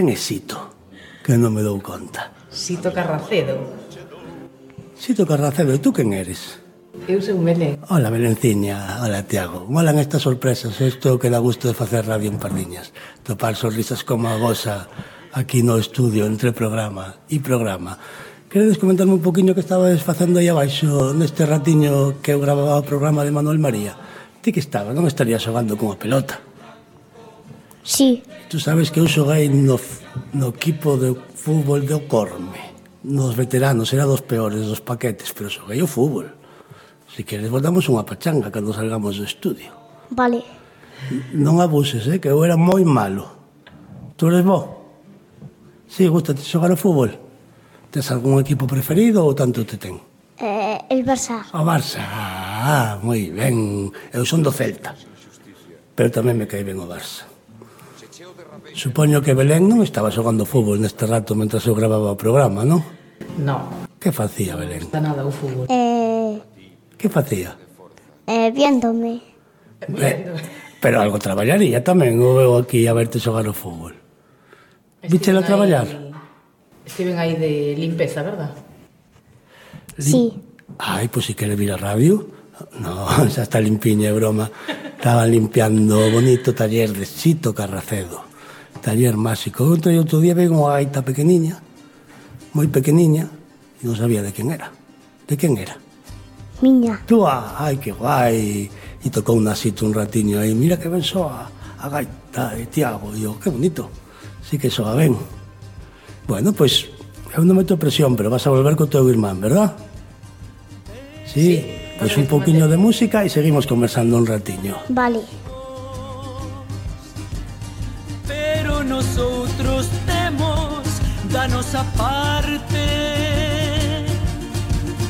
Quen é Sito? Que non me dou conta. Sito Carracedo. Sito Carracedo, e tú quen eres? Eu sou Belén. Hola, Belenciña. Hola, Tiago. Molan estas sorpresas. Isto que dá gusto de facer radio en Pardiñas. Topar sorrisas como a gosa aquí no estudio, entre programa e programa. Queredes comentarme un poquinho que estabades facendo aí abaixo neste ratiño que eu gravaba o programa de Manuel María? Ti que estaba, non estaría xogando con a pelota. Sí. Tú sabes que eu xoguei no, no equipo de fútbol de Ocorme. Nos veteranos, era dos peores dos paquetes, pero xoguei o fútbol. Si queres, voltamos unha pachanga cando salgamos do estudio. Vale. Non abuses, eh, que eu era moi malo. Tú eres bo? Si, sí, gusta te xogar ao fútbol? Tes algún equipo preferido ou tanto te ten? Eh, el Barça. O Barça, ah, moi ben. Eu son do Celta. Pero tamén me cae ben o Barça. Supoño que Belén non estaba xogando fútbol neste rato mentras eu gravaba o programa, non? No. Que facía Belén? Está nada o fútbol. Eh... Que facía? Eh, viéndome. Eh, pero algo traballaría tamén, ou veo aquí a verte xogar o fútbol. Vítela traballar? Estiven aí de limpeza, verdad? Lim... Sí. Ai, pois pues, si quere vir a radio... No, xa está limpiña, é broma. Estaban limpiando o bonito taller de Sito Carracedo taller máxico. Eu outro día veio unha gaita pequeniña, moi pequeniña, e non sabía de quen era. De quen era? Miña. Túa, ah, ai que guai. E tocou un asito un ratiño aí, mira que ben soa a gaita de Tiago. E eu, que bonito, sí que soa ben. Bueno, pois, pues, eu non meto presión, pero vas a volver co teu irmán, verdad? Sí, sí pois pues un poquinho de música e seguimos conversando un ratiño. Vale. Da nosa parte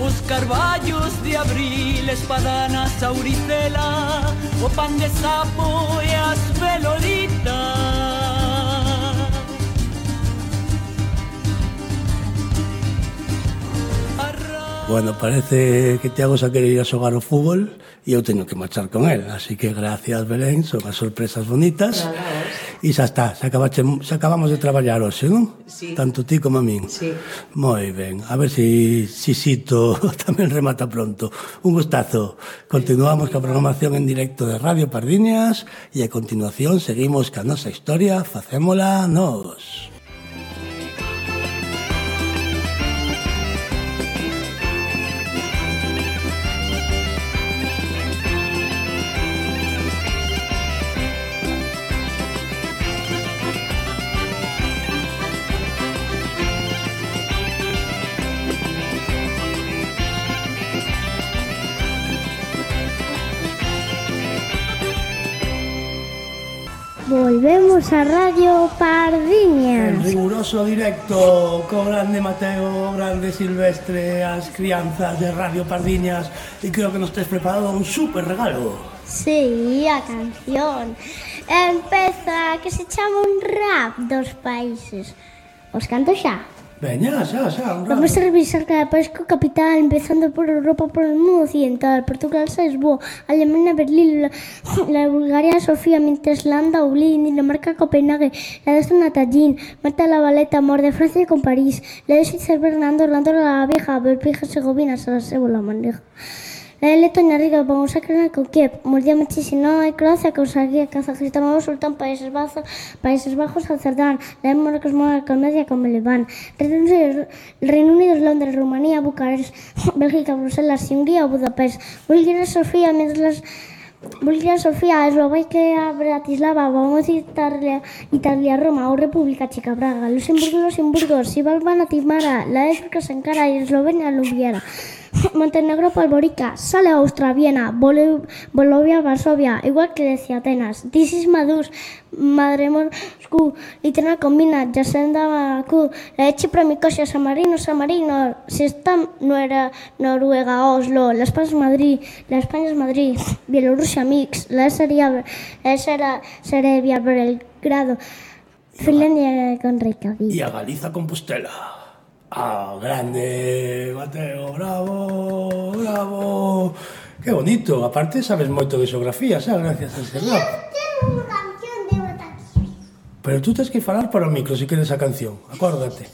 Os carballos de abril, espadanas, auricela O pan de sapo as veloritas Arra- Bueno, parece que Tiago xa quere ir a xogar o fútbol E eu teño que marchar con él. Así que gracias, Belén Son as sorpresas bonitas E xa está, xa, acabaste, xa acabamos de traballar hoxe, non? Sí. Tanto ti como a min. Sí. Moi ben, a ver se si, si Sito tamén remata pronto. Un gustazo. Continuamos sí. coa programación en directo de Radio Pardiñas e a continuación seguimos ca nosa historia, facémola nós. Volvemos a Radio Pardiñas. En riguroso directo co grande Mateo, grande Silvestre, as crianzas de Radio Pardiñas e creo que nos tes preparado un super regalo. Sí, a canción. Empeza que se chama un rap dos países. Os canto xa. Veña, xa, xa, un Vamos rato. a revisar cada país co capital, empezando por Europa, por el mundo occidental, Portugal, Salzburgo, Alemania, Berlín, la, la Bulgaria, Sofía, Minteslanda, Dublín, Dinamarca, Copenhague, la de Estona, Tallinn, Malta, La Valeta, Amor de Francia con París, la de Suiza, Fernando, Orlando, La Vieja, Belpija, Segovina, Sarajevo, La Maneja. Λέλετον Νιαρίγα, Μπαμουσάκρινα, Κοκκέπ, Μουρδία Μετσισινό, Εκρόθια, Κοσαγία, Καθαχρισταμό, sultán, Países Bajos, Amsterdam, Mónaco, Media, con Κομελιβάν, Reino Unido, Londres, Rumanía, Bucarest, Bélgica, Bruselas, Hungría, Budapest, Bulgaria, Sofía, Mientras Bulgaria, Sofía, Eslovaquia, Bratislava, vamos Italia, Italia, Roma, o República Checa, Braga, Luxemburgo, Luxemburgo, Sibalbana, Timara, la África, Sankara y Eslovenia, Ljubljana. Montenegro, Palborica, Sale, Austria, Viena, Bol- Bolovia, Varsovia, igual que decía Atenas. This is Madus, Madre Moscú, Litrana Combina, Yasenda Bakú, la Chipre, Nicosia, San Marino, San Marino, Sesta, no era Noruega, Oslo, Las Palmas, Madrid, la España es Madrid, Bielorrusia, Mix, la sería, la Serbia, Belgrado, Finlandia con Reykjavik. E a Galiza Compostela. Ah, grande, Mateo, bravo, bravo. Que bonito, aparte sabes moito de xeografía, xa, gracias a ese rap. Pero tú tens que falar para o micro se queres a canción, acórdate.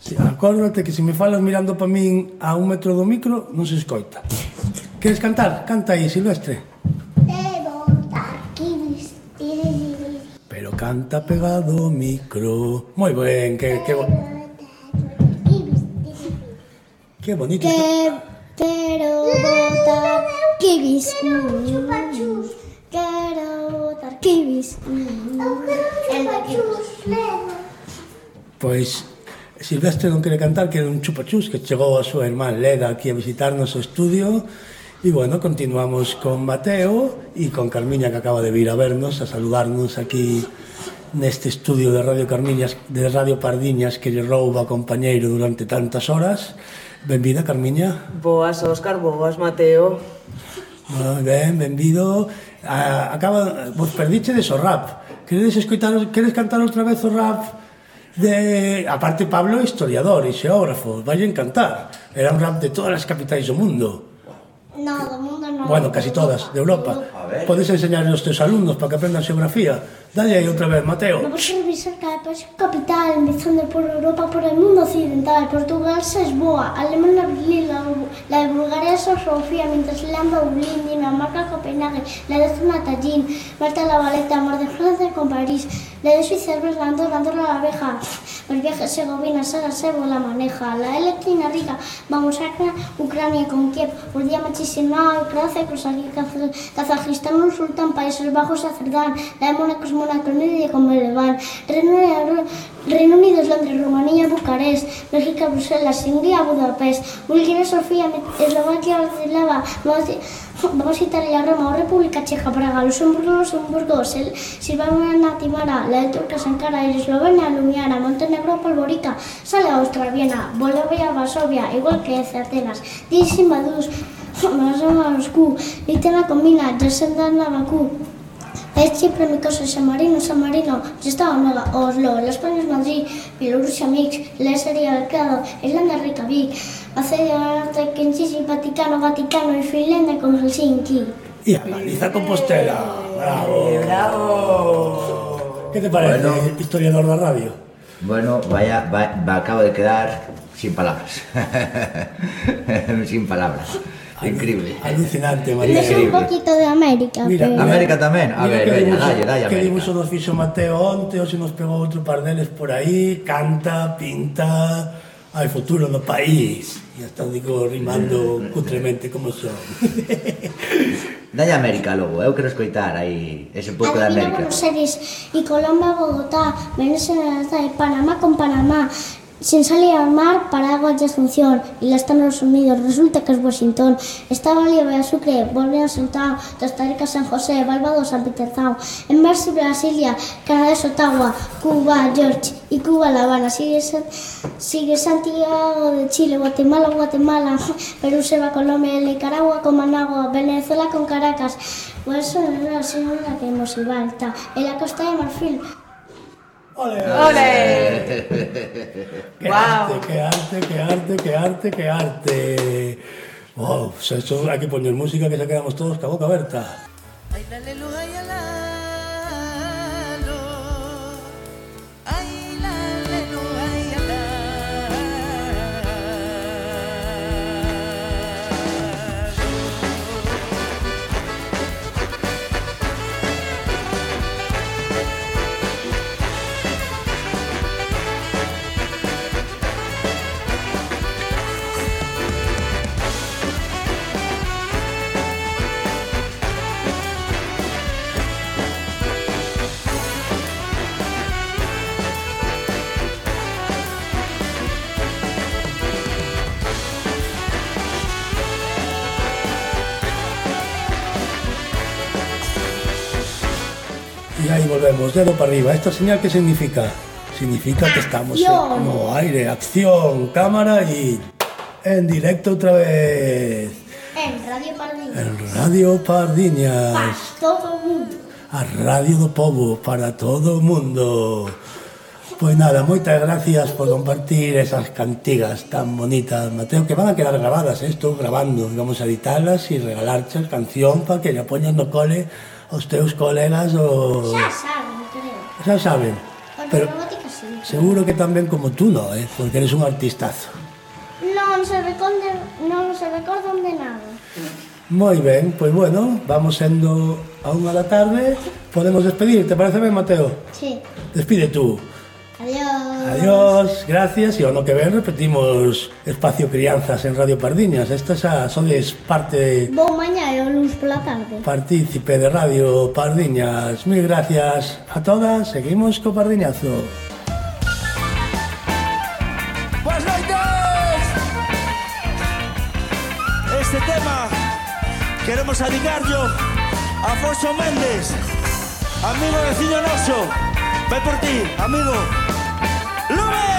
Sí, acórdate que se me falas mirando para min a un metro do micro, non se escoita. Queres cantar? Canta aí, Silvestre. Pero canta pegado ao micro. Moi ben, que, que bon. Que bonito. Que quiero votar kibis. Quiero votar kibis. Pois Silvestre non quere cantar, que era un chupachús que chegou a súa irmán Leda aquí a visitarnos o estudio E bueno, continuamos con Mateo e con Carmiña que acaba de vir a vernos, a saludarnos aquí neste estudio de Radio Carmiñas, de Radio Pardiñas que lle rouba compañeiro durante tantas horas. Benvida, Carmiña. Boas, Óscar, boas, Mateo. Moi ben, benvido. A, acaba, vos perdiche de so rap. Queredes escoitar, queres cantar outra vez o rap de... Aparte, Pablo é historiador e xeógrafo, vai encantar. Era un rap de todas as capitais do mundo. No, do mundo non. Bueno, casi todas, de Europa. De Europa Podes enseñar aos teus alumnos para que aprendan xeografía. Dalle aí outra vez, Mateo. Vamos revisar cada país capital, empezando por Europa, por el mundo occidental. Portugal, Lisboa, Alemania, Berlín, la, la de Bulgaria, Sofía, mientras Irlanda, Dublín, Dinamarca, Copenhague, la de Tallinn, Malta, La Valeta, Mar de Francia con París. La de Suiza es Berlando, Andorra la abeja, los viajes Segovina, Sarajevo la maneja, la de Letrina Riga, vamos a Ucrania con Kiev, Urdia Machisina, Croacia, Kazaj- Kazajistán, un sultán, Países Bajos, Azerbaiyán, la de Mónaco es Mónaco, con Beleván, Reino, Unido es Londres, Rumanía, Bucarest, Bélgica, Bruselas, Hungría, Budapest, Bulgaria, Sofía, Eslovaquia, Bratislava, vamos a Italia, Roma, o República Checa, Praga, Luxemburgo, Luxemburgo, Sil- Silvana, Timara, la de Turca, Ankara, Eslovenia, Ljubljana, Montenegro, Polvorica, Sale Austria, Viena, Bolivia, Varsovia, igual que Atenas, Badus, Varsovia, Moscú, Litena, Comina, Yasendana, Bakú, es siempre mi caso, San Marino, San Marino, Žestalna, Oslo, l'Espanya és Madrid, Bielorússia, amics, l'Èseria, Belgrado, Islàndia, Rica, Vic, Macedonia, Kenchisi, Vaticano, Vaticano i Finlàndia com Helsinki. Y analiza Compostela. ¡Bravo! ¡Bravo! ¿Qué te parece, Bueno. historiador de radio? Bueno, vaya, va- va- acabo de quedar sin palabras. sin palabras. Increíble. Alucinante, María. Tienes un poquito de América. Mira, pero... América tamén? A mira ver, veña, dalle, dalle América. Que dibuixo nos fixo Mateo onte, ou se nos pegou outro par deles por aí, canta, pinta, hai futuro no país. E hasta digo rimando cutremente como son. Dalle América logo, eu eh, quero escoitar aí ese pouco da América. Argentina, Buenos Aires e Colombia, Bogotá, Venezuela Panamá con Panamá, sin salir al mar, Paraguas de Asunción y los Estados Unidos, resulta que es Washington. Está Bolivia, Sucre, Bolívar Sentao, Costa Rica, San José, Barbados, San Petersburgo, En Brasil, Brasilia, Canadá, Ottawa, Cuba, George y Cuba, La Habana. Sigue, sigue Santiago de Chile, Guatemala, Guatemala, Perú, Seba, Colombia, Nicaragua con Managua, Venezuela con Caracas. Pues eso es la que hemos falta. En la costa de Marfil, ¡Ole! ¡Ole! ¡Qué arte, qué arte, qué arte, qué arte, qué arte! ¡Wow! Eso, hay que poner música que se quedamos todos, cabocaberta. Ay, dale luz volvemos, dedo para arriba. ¿Esta señal qué significa? Significa que estamos en no, aire, acción, cámara y en directo otra vez. En Radio Pardiñas. En Radio Pardiñas. Para todo o mundo. A Radio do Povo, para todo o mundo. Pois nada, moitas gracias por compartir esas cantigas tan bonitas, Mateo, que van a quedar grabadas, eh? estou grabando, vamos a editalas e regalarche a canción para que la poñan no cole os teus colegas o... Xa saben, creo. Xa saben. Pero Pero robótica, sí. Seguro que tamén como tú no, eh? porque eres un artistazo. Non se reconde, non se recordan de nada. Moi ben, pois bueno, vamos sendo a unha da tarde. Podemos despedir, te parece ben, Mateo? Sí. Despide tú. Adiós. Adiós, gracias. E o no que ven repetimos Espacio Crianzas en Radio Pardiñas. Estas xa sodes parte... Bon mañá e o luz pola tarde. Partícipe de Radio Pardiñas. Mil gracias a todas. Seguimos co Pardiñazo. Buenas noites! Este tema queremos adicarlo a Afonso Méndez, amigo vecino noso. Ve por ti, amigo. Lumen.